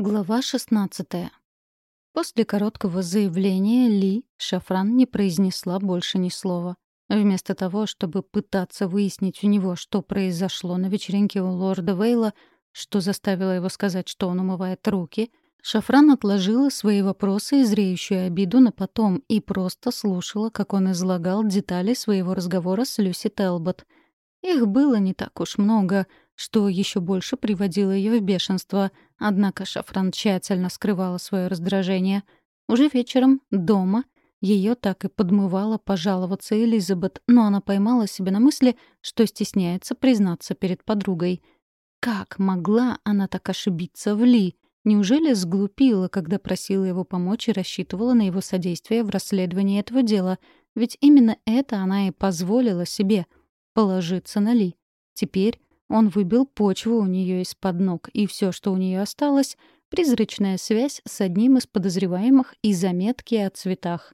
Глава 16. После короткого заявления Ли Шафран не произнесла больше ни слова. Вместо того, чтобы пытаться выяснить у него, что произошло на вечеринке у лорда Вейла, что заставило его сказать, что он умывает руки, Шафран отложила свои вопросы и зреющую обиду на потом и просто слушала, как он излагал детали своего разговора с Люси Телбот. Их было не так уж много — что еще больше приводило ее в бешенство, однако Шафран тщательно скрывала свое раздражение. Уже вечером, дома, ее так и подмывало пожаловаться Элизабет, но она поймала себя на мысли, что стесняется признаться перед подругой. Как могла она так ошибиться в Ли? Неужели сглупила, когда просила его помочь и рассчитывала на его содействие в расследовании этого дела? Ведь именно это она и позволила себе — положиться на Ли. Теперь он выбил почву у нее из-под ног, и все, что у нее осталось — призрачная связь с одним из подозреваемых и заметки о цветах.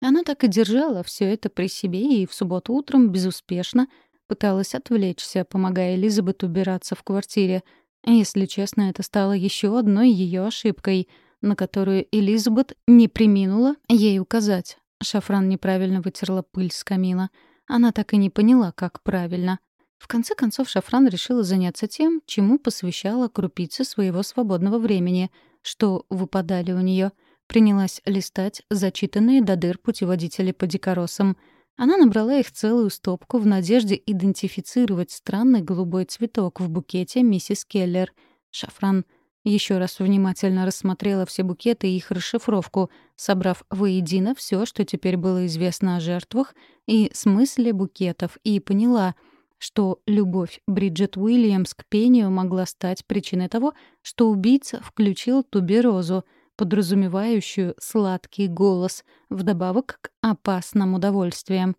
Она так и держала все это при себе и в субботу утром безуспешно пыталась отвлечься, помогая Элизабет убираться в квартире. Если честно, это стало еще одной ее ошибкой, на которую Элизабет не приминула ей указать. Шафран неправильно вытерла пыль с камина. Она так и не поняла, как правильно. В конце концов, Шафран решила заняться тем, чему посвящала крупицы своего свободного времени, что выпадали у нее. Принялась листать зачитанные до дыр путеводители по дикоросам. Она набрала их целую стопку в надежде идентифицировать странный голубой цветок в букете миссис Келлер. Шафран еще раз внимательно рассмотрела все букеты и их расшифровку, собрав воедино все, что теперь было известно о жертвах и смысле букетов, и поняла — что любовь Бриджит Уильямс к пению могла стать причиной того, что убийца включил туберозу, подразумевающую сладкий голос, вдобавок к опасным удовольствиям.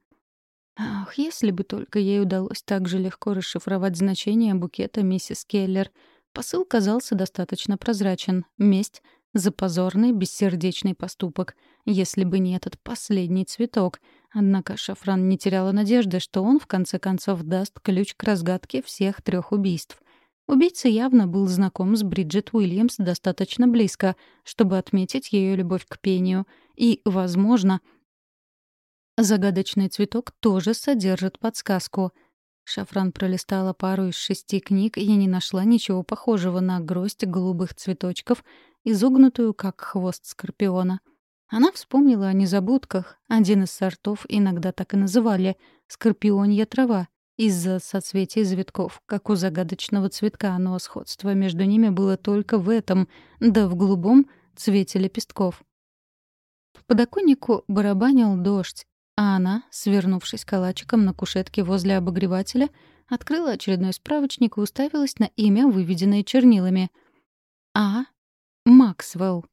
Ах, если бы только ей удалось так же легко расшифровать значение букета миссис Келлер. Посыл казался достаточно прозрачен. Месть за позорный, бессердечный поступок, если бы не этот последний цветок. Однако Шафран не теряла надежды, что он в конце концов даст ключ к разгадке всех трех убийств. Убийца явно был знаком с Бриджит Уильямс достаточно близко, чтобы отметить ее любовь к пению, и, возможно, загадочный цветок тоже содержит подсказку. Шафран пролистала пару из шести книг и не нашла ничего похожего на гроздь голубых цветочков, изогнутую, как хвост скорпиона. Она вспомнила о незабудках. Один из сортов иногда так и называли — скорпионья трава, из-за соцветий завитков, как у загадочного цветка, но сходство между ними было только в этом, да в голубом цвете лепестков. По подоконнику барабанил дождь, а она, свернувшись калачиком на кушетке возле обогревателя, открыла очередной справочник и уставилась на имя, выведенное чернилами. А. Максвелл.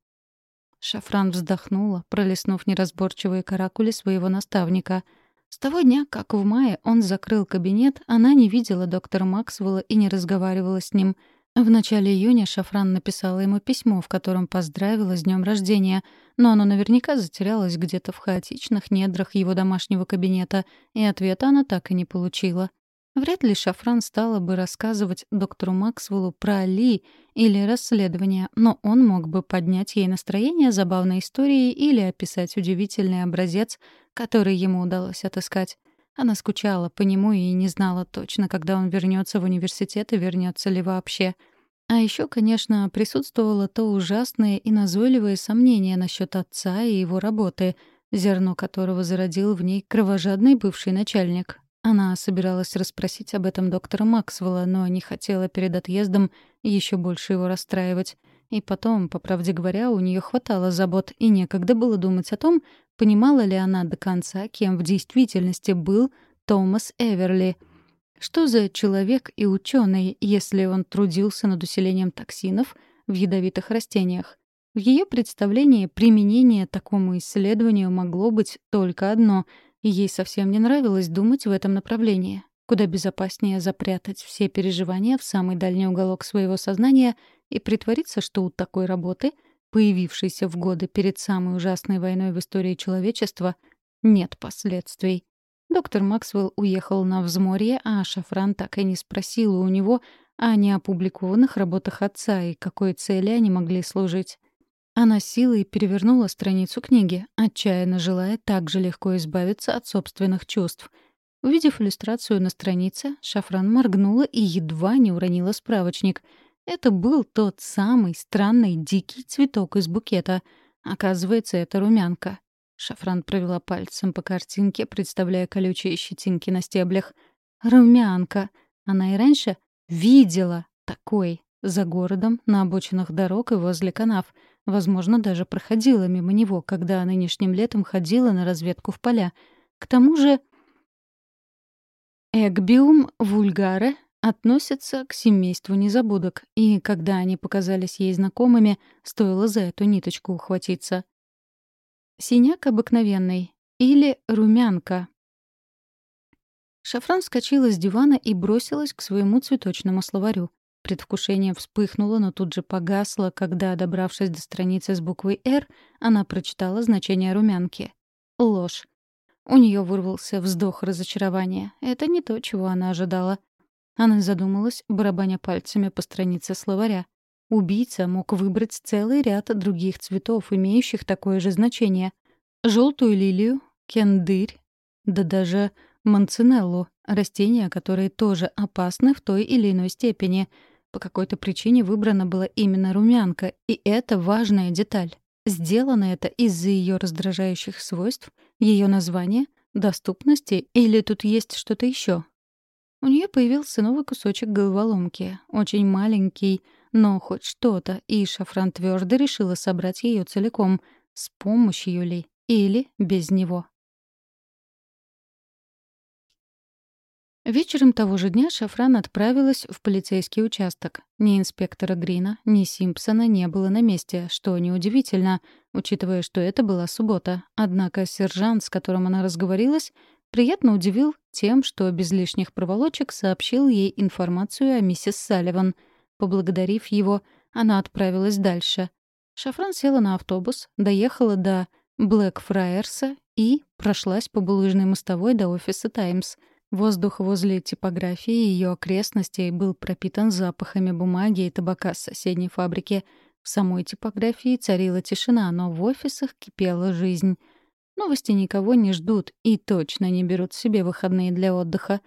Шафран вздохнула, пролистнув неразборчивые каракули своего наставника. С того дня, как в мае он закрыл кабинет, она не видела доктора Максвелла и не разговаривала с ним. В начале июня Шафран написала ему письмо, в котором поздравила с днем рождения, но оно наверняка затерялось где-то в хаотичных недрах его домашнего кабинета, и ответа она так и не получила. Вряд ли Шафран стала бы рассказывать доктору Максвеллу про Ли или расследование, но он мог бы поднять ей настроение забавной историей или описать удивительный образец, который ему удалось отыскать. Она скучала по нему и не знала точно, когда он вернется в университет и вернется ли вообще. А еще, конечно, присутствовало то ужасное и назойливое сомнение насчет отца и его работы, зерно которого зародил в ней кровожадный бывший начальник. Она собиралась расспросить об этом доктора Максвелла, но не хотела перед отъездом еще больше его расстраивать. И потом, по правде говоря, у нее хватало забот, и некогда было думать о том, понимала ли она до конца, кем в действительности был Томас Эверли. Что за человек и ученый, если он трудился над усилением токсинов в ядовитых растениях? В ее представлении применение такому исследованию могло быть только одно — и ей совсем не нравилось думать в этом направлении. Куда безопаснее запрятать все переживания в самый дальний уголок своего сознания и притвориться, что у такой работы, появившейся в годы перед самой ужасной войной в истории человечества, нет последствий. Доктор Максвелл уехал на взморье, а Шафран так и не спросила у него, о неопубликованных работах отца и какой цели они могли служить. Она силой перевернула страницу книги, отчаянно желая так же легко избавиться от собственных чувств. Увидев иллюстрацию на странице, Шафран моргнула и едва не уронила справочник. Это был тот самый странный дикий цветок из букета. Оказывается, это румянка. Шафран провела пальцем по картинке, представляя колючие щетинки на стеблях. Румянка. Она и раньше видела такой за городом, на обочинах дорог и возле канав. Возможно, даже проходила мимо него, когда нынешним летом ходила на разведку в поля. К тому же Эгбиум вульгаре относится к семейству незабудок, и когда они показались ей знакомыми, стоило за эту ниточку ухватиться. Синяк обыкновенный или румянка. Шафран вскочила с дивана и бросилась к своему цветочному словарю. Предвкушение вспыхнуло, но тут же погасло, когда, добравшись до страницы с буквой «Р», она прочитала значение румянки. Ложь. У нее вырвался вздох разочарования. Это не то, чего она ожидала. Она задумалась, барабаня пальцами по странице словаря. Убийца мог выбрать целый ряд других цветов, имеющих такое же значение. Желтую лилию, кендырь, да даже манцинеллу, растения, которые тоже опасны в той или иной степени. По какой-то причине выбрана была именно румянка, и это важная деталь. Сделано это из-за ее раздражающих свойств, ее названия, доступности или тут есть что-то еще? У нее появился новый кусочек головоломки, очень маленький, но хоть что-то, и Шафран твердо решила собрать ее целиком, с помощью ли или без него. Вечером того же дня Шафран отправилась в полицейский участок. Ни инспектора Грина, ни Симпсона не было на месте, что неудивительно, учитывая, что это была суббота. Однако сержант, с которым она разговорилась, приятно удивил тем, что без лишних проволочек сообщил ей информацию о миссис Салливан. Поблагодарив его, она отправилась дальше. Шафран села на автобус, доехала до Блэкфраерса и прошлась по булыжной мостовой до офиса «Таймс». Воздух возле типографии и ее окрестностей был пропитан запахами бумаги и табака с соседней фабрики. В самой типографии царила тишина, но в офисах кипела жизнь. Новости никого не ждут и точно не берут себе выходные для отдыха.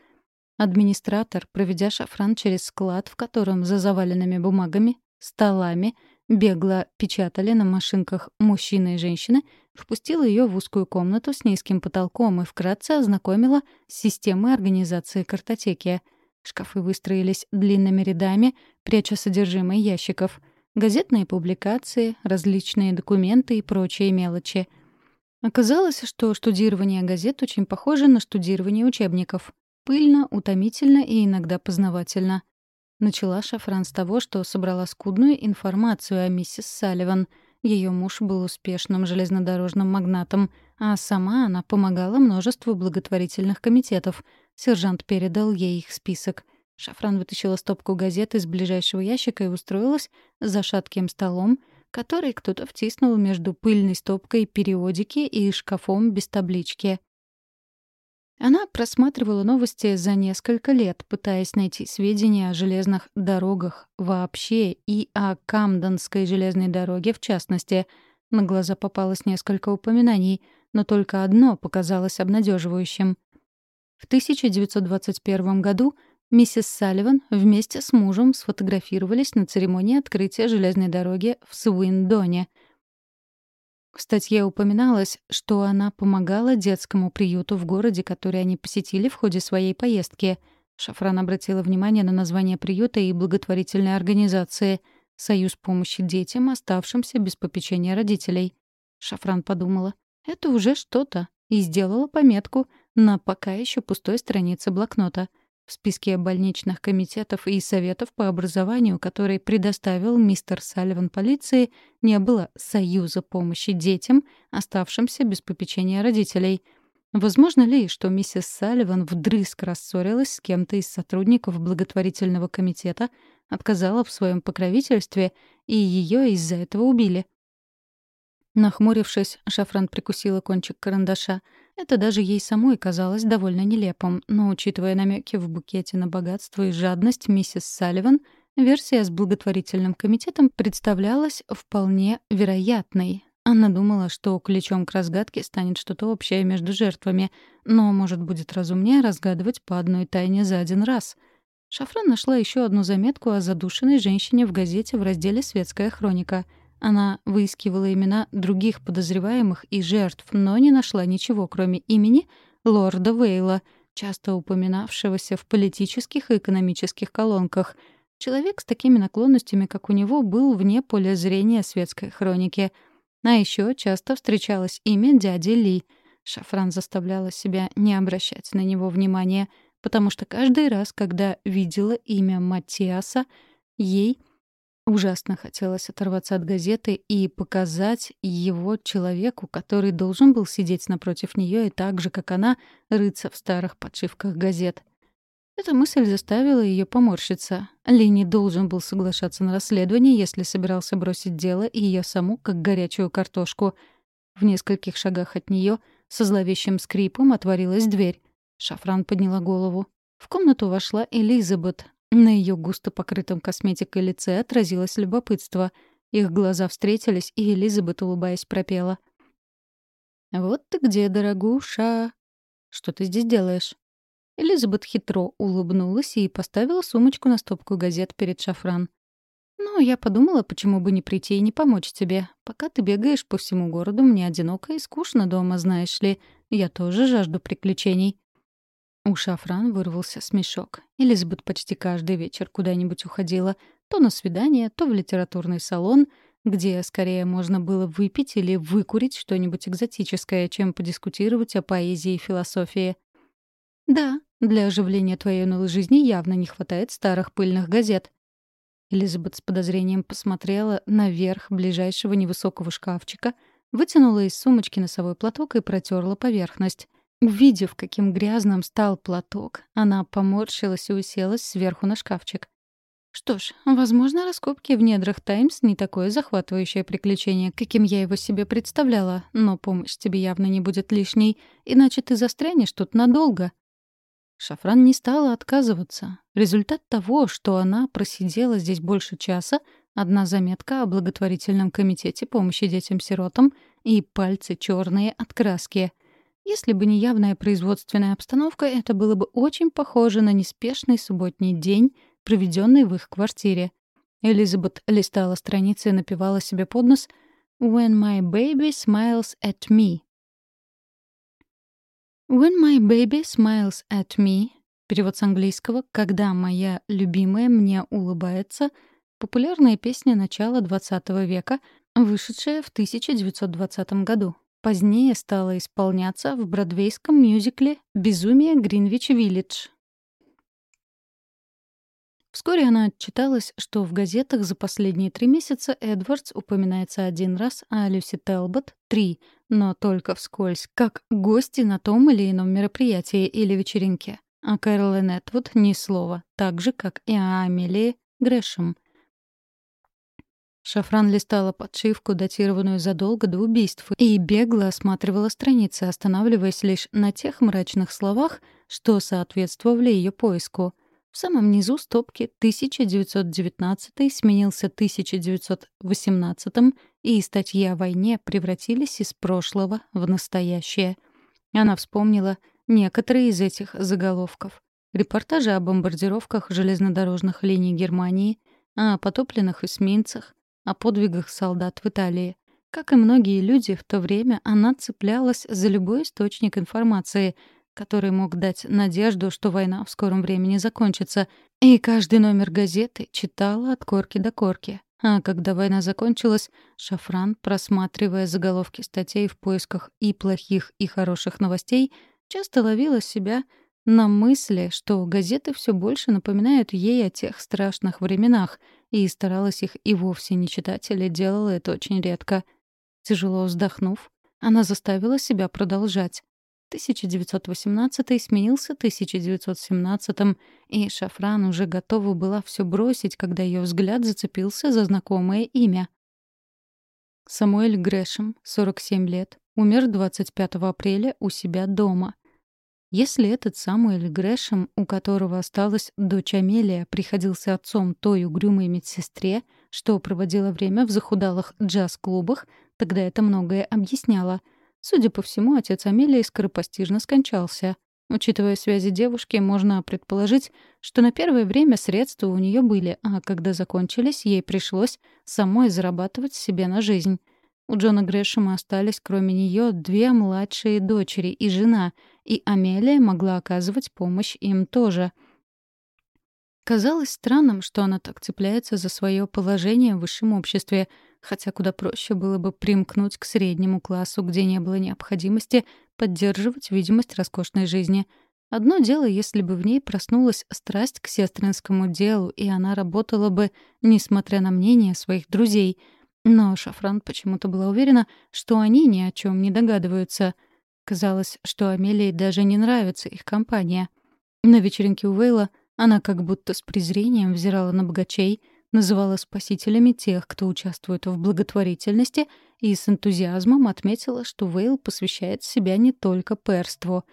Администратор, проведя шафран через склад, в котором за заваленными бумагами, столами — бегло печатали на машинках мужчины и женщины, впустила ее в узкую комнату с низким потолком и вкратце ознакомила с системой организации картотеки. Шкафы выстроились длинными рядами, пряча содержимое ящиков. Газетные публикации, различные документы и прочие мелочи. Оказалось, что штудирование газет очень похоже на штудирование учебников. Пыльно, утомительно и иногда познавательно. Начала Шафран с того, что собрала скудную информацию о миссис Салливан. Ее муж был успешным железнодорожным магнатом, а сама она помогала множеству благотворительных комитетов. Сержант передал ей их список. Шафран вытащила стопку газет из ближайшего ящика и устроилась за шатким столом, который кто-то втиснул между пыльной стопкой периодики и шкафом без таблички. Она просматривала новости за несколько лет, пытаясь найти сведения о железных дорогах вообще и о Камденской железной дороге в частности. На глаза попалось несколько упоминаний, но только одно показалось обнадеживающим. В 1921 году миссис Салливан вместе с мужем сфотографировались на церемонии открытия железной дороги в Суиндоне — в статье упоминалось, что она помогала детскому приюту в городе, который они посетили в ходе своей поездки. Шафран обратила внимание на название приюта и благотворительной организации «Союз помощи детям, оставшимся без попечения родителей». Шафран подумала, это уже что-то, и сделала пометку на пока еще пустой странице блокнота — в списке больничных комитетов и советов по образованию, который предоставил мистер Салливан полиции, не было союза помощи детям, оставшимся без попечения родителей. Возможно ли, что миссис Салливан вдрызг рассорилась с кем-то из сотрудников благотворительного комитета, отказала в своем покровительстве, и ее из-за этого убили? Нахмурившись, Шафран прикусила кончик карандаша. Это даже ей самой казалось довольно нелепым, но, учитывая намеки в букете на богатство и жадность миссис Салливан, версия с благотворительным комитетом представлялась вполне вероятной. Она думала, что ключом к разгадке станет что-то общее между жертвами, но, может, будет разумнее разгадывать по одной тайне за один раз. Шафран нашла еще одну заметку о задушенной женщине в газете в разделе «Светская хроника». Она выискивала имена других подозреваемых и жертв, но не нашла ничего, кроме имени лорда Вейла, часто упоминавшегося в политических и экономических колонках. Человек с такими наклонностями, как у него, был вне поля зрения светской хроники. А еще часто встречалось имя дяди Ли. Шафран заставляла себя не обращать на него внимания, потому что каждый раз, когда видела имя Матиаса, ей — Ужасно хотелось оторваться от газеты и показать его человеку, который должен был сидеть напротив нее и так же, как она, рыться в старых подшивках газет. Эта мысль заставила ее поморщиться. Ли не должен был соглашаться на расследование, если собирался бросить дело и ее саму, как горячую картошку. В нескольких шагах от нее со зловещим скрипом отворилась дверь. Шафран подняла голову. В комнату вошла Элизабет, на ее густо покрытом косметикой лице отразилось любопытство. Их глаза встретились, и Элизабет, улыбаясь, пропела. «Вот ты где, дорогуша!» «Что ты здесь делаешь?» Элизабет хитро улыбнулась и поставила сумочку на стопку газет перед шафран. «Ну, я подумала, почему бы не прийти и не помочь тебе. Пока ты бегаешь по всему городу, мне одиноко и скучно дома, знаешь ли. Я тоже жажду приключений». У Шафран вырвался смешок. Элизабет почти каждый вечер куда-нибудь уходила. То на свидание, то в литературный салон, где скорее можно было выпить или выкурить что-нибудь экзотическое, чем подискутировать о поэзии и философии. «Да, для оживления твоей новой жизни явно не хватает старых пыльных газет». Элизабет с подозрением посмотрела наверх ближайшего невысокого шкафчика, вытянула из сумочки носовой платок и протерла поверхность — Увидев, каким грязным стал платок, она поморщилась и уселась сверху на шкафчик. Что ж, возможно, раскопки в недрах «Таймс» не такое захватывающее приключение, каким я его себе представляла, но помощь тебе явно не будет лишней, иначе ты застрянешь тут надолго. Шафран не стала отказываться. Результат того, что она просидела здесь больше часа, одна заметка о благотворительном комитете помощи детям-сиротам и пальцы черные от краски — если бы не явная производственная обстановка, это было бы очень похоже на неспешный субботний день, проведенный в их квартире. Элизабет листала страницы и напевала себе под нос «When my baby smiles at me». «When my baby smiles at me» перевод с английского «Когда моя любимая мне улыбается» популярная песня начала XX века, вышедшая в 1920 году. Позднее стала исполняться в бродвейском мюзикле «Безумие Гринвич-Виллидж». Вскоре она отчиталась, что в газетах за последние три месяца Эдвардс упоминается один раз, а Люси Телбот — три, но только вскользь, как гости на том или ином мероприятии или вечеринке. А Кэролайн Этвуд — ни слова, так же, как и о Амелии Грэшем. Шафран листала подшивку, датированную задолго до убийств, и бегло осматривала страницы, останавливаясь лишь на тех мрачных словах, что соответствовали ее поиску. В самом низу стопки 1919 сменился 1918 и статьи о войне превратились из прошлого в настоящее. Она вспомнила некоторые из этих заголовков. Репортажи о бомбардировках железнодорожных линий Германии, о потопленных эсминцах, о подвигах солдат в Италии. Как и многие люди в то время, она цеплялась за любой источник информации, который мог дать надежду, что война в скором времени закончится, и каждый номер газеты читала от корки до корки. А когда война закончилась, Шафран, просматривая заголовки статей в поисках и плохих, и хороших новостей, часто ловила себя на мысли, что газеты все больше напоминают ей о тех страшных временах, и старалась их и вовсе не читать или делала это очень редко. Тяжело вздохнув, она заставила себя продолжать. 1918 сменился 1917 и Шафран уже готова была все бросить, когда ее взгляд зацепился за знакомое имя. Самуэль Грэшем, 47 лет, умер 25 апреля у себя дома. Если этот Самуэль Грэшем, у которого осталась дочь Амелия, приходился отцом той угрюмой медсестре, что проводила время в захудалых джаз-клубах, тогда это многое объясняло. Судя по всему, отец Амелии скоропостижно скончался. Учитывая связи девушки, можно предположить, что на первое время средства у нее были, а когда закончились, ей пришлось самой зарабатывать себе на жизнь. У Джона Грэшема остались, кроме нее, две младшие дочери и жена, и Амелия могла оказывать помощь им тоже. Казалось странным, что она так цепляется за свое положение в высшем обществе, хотя куда проще было бы примкнуть к среднему классу, где не было необходимости поддерживать видимость роскошной жизни. Одно дело, если бы в ней проснулась страсть к сестринскому делу, и она работала бы, несмотря на мнение своих друзей. Но Шафран почему-то была уверена, что они ни о чем не догадываются. Казалось, что Амелии даже не нравится их компания. На вечеринке у Вейла она как будто с презрением взирала на богачей, называла спасителями тех, кто участвует в благотворительности, и с энтузиазмом отметила, что Вейл посвящает себя не только перству.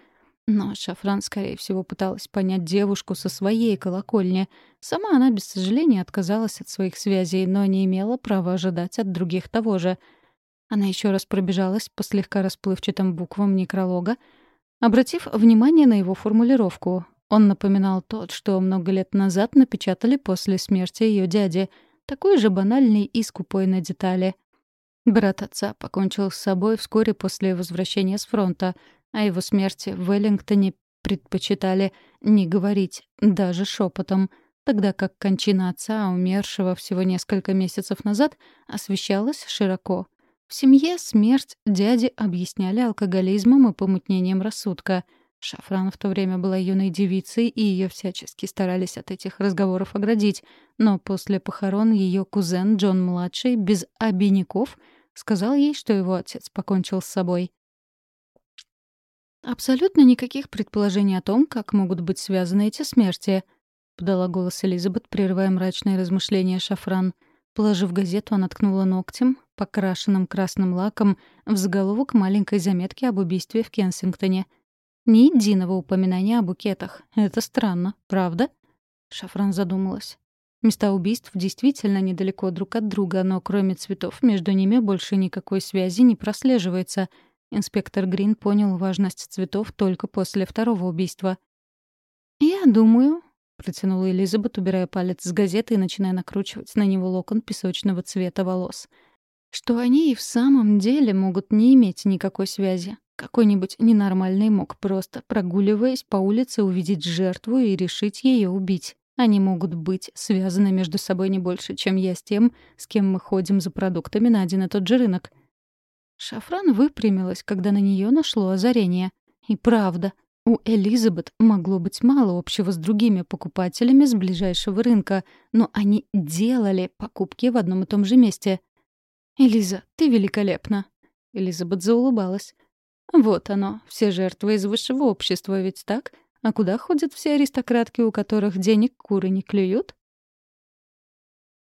Но Шафран, скорее всего, пыталась понять девушку со своей колокольни. Сама она без сожаления отказалась от своих связей, но не имела права ожидать от других того же. Она еще раз пробежалась по слегка расплывчатым буквам некролога, обратив внимание на его формулировку — он напоминал тот, что много лет назад напечатали после смерти ее дяди, такой же банальный и скупой на детали. Брат отца покончил с собой вскоре после возвращения с фронта, а его смерти в Веллингтоне предпочитали не говорить, даже шепотом, тогда как кончина отца, умершего всего несколько месяцев назад, освещалась широко. В семье смерть дяди объясняли алкоголизмом и помутнением рассудка — Шафран в то время была юной девицей, и ее всячески старались от этих разговоров оградить. Но после похорон ее кузен Джон-младший без обиняков сказал ей, что его отец покончил с собой. «Абсолютно никаких предположений о том, как могут быть связаны эти смерти», — подала голос Элизабет, прерывая мрачные размышления Шафран. Положив газету, она ткнула ногтем, покрашенным красным лаком, в заголовок маленькой заметки об убийстве в Кенсингтоне — ни единого упоминания о букетах. Это странно, правда? Шафран задумалась. Места убийств действительно недалеко друг от друга, но кроме цветов между ними больше никакой связи не прослеживается. Инспектор Грин понял важность цветов только после второго убийства. «Я думаю», — протянула Элизабет, убирая палец с газеты и начиная накручивать на него локон песочного цвета волос, «что они и в самом деле могут не иметь никакой связи. Какой-нибудь ненормальный мог просто, прогуливаясь по улице, увидеть жертву и решить ее убить. Они могут быть связаны между собой не больше, чем я с тем, с кем мы ходим за продуктами на один и тот же рынок. Шафран выпрямилась, когда на нее нашло озарение. И правда, у Элизабет могло быть мало общего с другими покупателями с ближайшего рынка, но они делали покупки в одном и том же месте. «Элиза, ты великолепна!» Элизабет заулыбалась. Вот оно, все жертвы из высшего общества, ведь так? А куда ходят все аристократки, у которых денег куры не клюют?